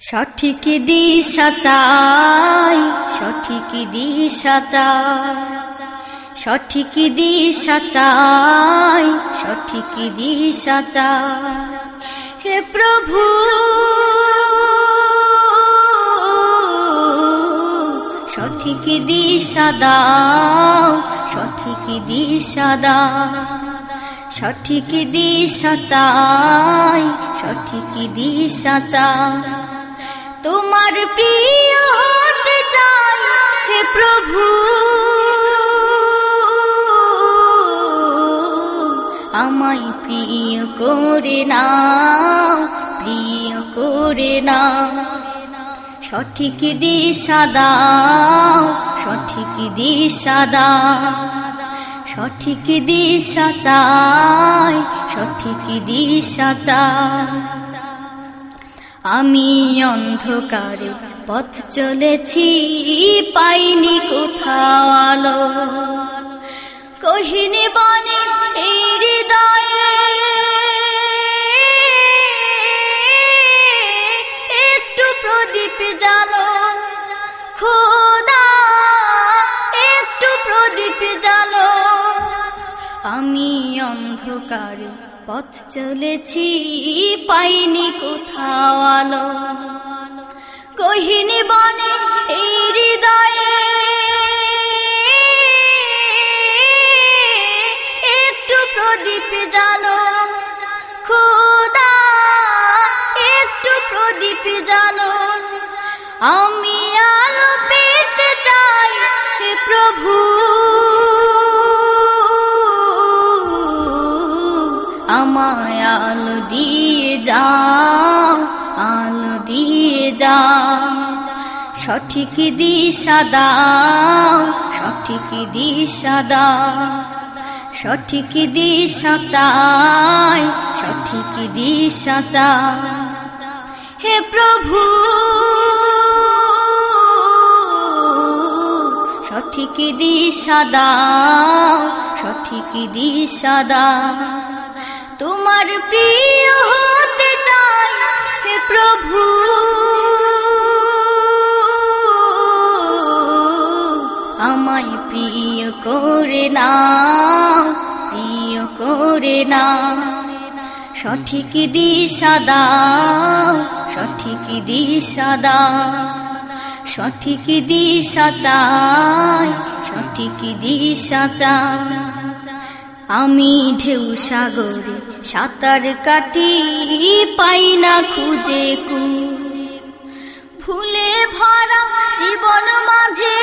সঠিক দিশা চাই, সঠিক দিশা চাই। সঠিক দিশা চাই, সঠিক দিশা চাই। হে প্রভু, সঠিক দিশা দাও, সঠিক দিশা দাও। সঠিক দিশা চাই, সঠিক দিশা চাই। তোমার প্রিয় হতে চাই হে প্রভু। আমায় প্রিয় করে নাও, প্রিয় করে নাও। সঠিক দিশা দাও, সঠিক দিশা দাও। সঠিক দিশা চাই, সঠিক দিশা চাই। আমি অন্ধকারে পথ চলেছি, পাইনি কোথাও আলো। কহিনি বনে এই হৃদয়ে একটু প্রদীপ জালো খোদা, একটু প্রদীপ জালো আমি অন্ধকারে পথ চলেছি, পাইনি কোথাও আলো। কহিনি বনে এই হৃদয়ে একটু প্রদীপ জালো খোদা একটু প্রদীপ জালো আমি আলো পেতে চাই প্রভু। আমায় আলো দিয়ে যাও, আলো দিয়ে যাও। সঠিক দিশা দাও, সঠিক দিশা দাও। সঠিক দিশা চাই, সঠিক দিশা চাই। হে প্রভু, সঠিক দিশা দাও, সঠিক দিশা দাও। তোমার প্রিয় হতে চাই হে প্রভু। আমায় প্রিয় করে নাও প্রিয় করে নাও সঠিক দিশা দাও, সঠিক দিশা দাও। সঠিক দিশা চাই, সঠিক দিশা চাই। আমি ঢেউ সাগরে সাঁতার কাটি পাই না খুঁজে কু। ফুলে ভরা জীবন মাঝে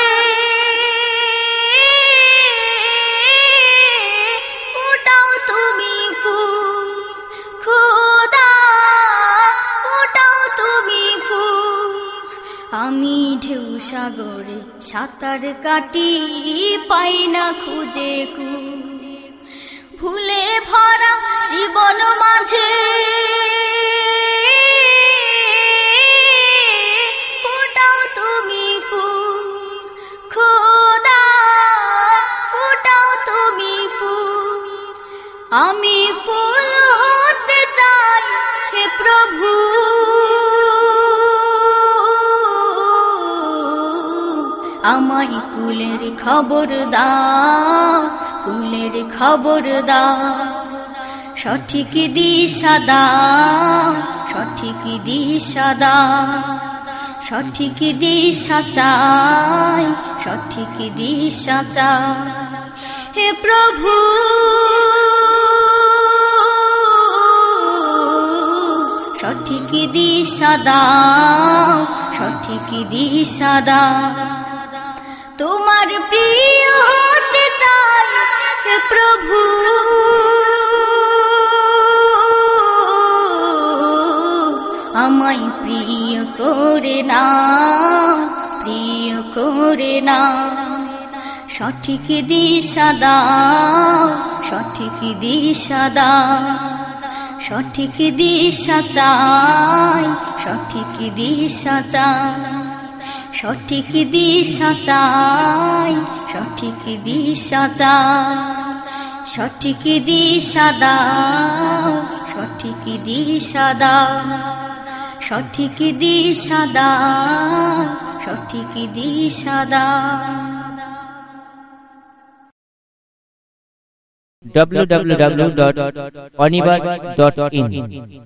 তুমি তুমি আমি ঢেউ সাগরে সাঁতার কাটি পাই না খুঁজে কু। আমি ফুল হতে চাই হে প্রভু। আমায় কুলের খবর দাও, কুলের খবর দাও। সঠিক দিশা দাও, সঠিক দিশা দাও। সঠিক দিশা চাই, সঠিক দিশা চাই। হে প্রভু। সঠিক দিশা দাও, সঠিক দিশা দাও। তোমার প্রিয় হতে চাই হে প্রভু। আমায় প্রিয় করে না প্রিয় করে নাও। সঠিক দিশা দাও সঠিক দিশা দাও সঠিক দিশা চাই সঠিক দিশা চাই সঠিক দিশা চাই সঠিক দিশা চাই সঠিক দিশা দাও সঠিক দিশা দাও সঠিক দিশা দাও সঠিক দিশা দাও www.onibus.in